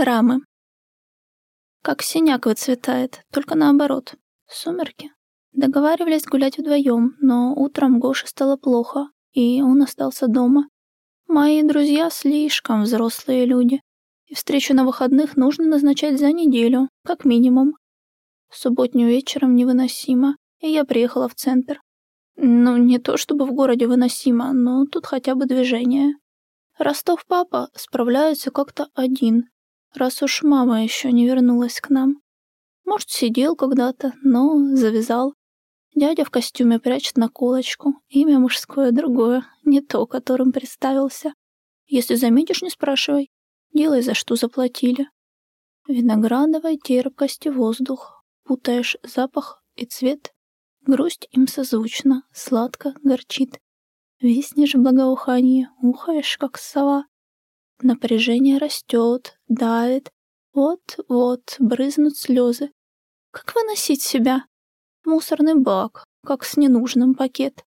Шрамы. Как синяк выцветает, только наоборот. Сумерки. Договаривались гулять вдвоем, но утром Гоше стало плохо, и он остался дома. Мои друзья слишком взрослые люди, и встречу на выходных нужно назначать за неделю, как минимум. Субботнюю вечером невыносимо, и я приехала в центр. Ну, не то чтобы в городе выносимо, но тут хотя бы движение. Ростов папа справляется как-то один, раз уж мама еще не вернулась к нам. Может, сидел когда-то, но завязал. Дядя в костюме прячет наколочку, имя мужское другое, не то, которым представился. Если заметишь, не спрашивай. Делай, за что заплатили. Виноградовой терпкости воздух. Путаешь запах и цвет. Грусть им созвучна, сладко горчит. Виснешь в благоухании, ухаешь, как сова. Напряжение растет, давит. Вот-вот брызнут слезы. Как выносить себя? Мусорный бак, как с ненужным пакет.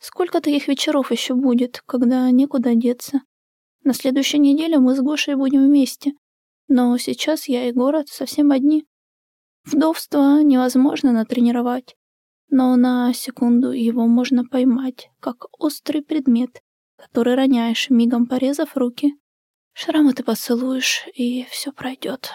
Сколько таких вечеров еще будет, когда некуда деться? На следующей неделе мы с Гошей будем вместе. Но сейчас я и город совсем одни. Вдовство невозможно натренировать, но на секунду его можно поймать, как острый предмет, который роняешь, мигом порезав руки. Шрамы ты поцелуешь, и все пройдет.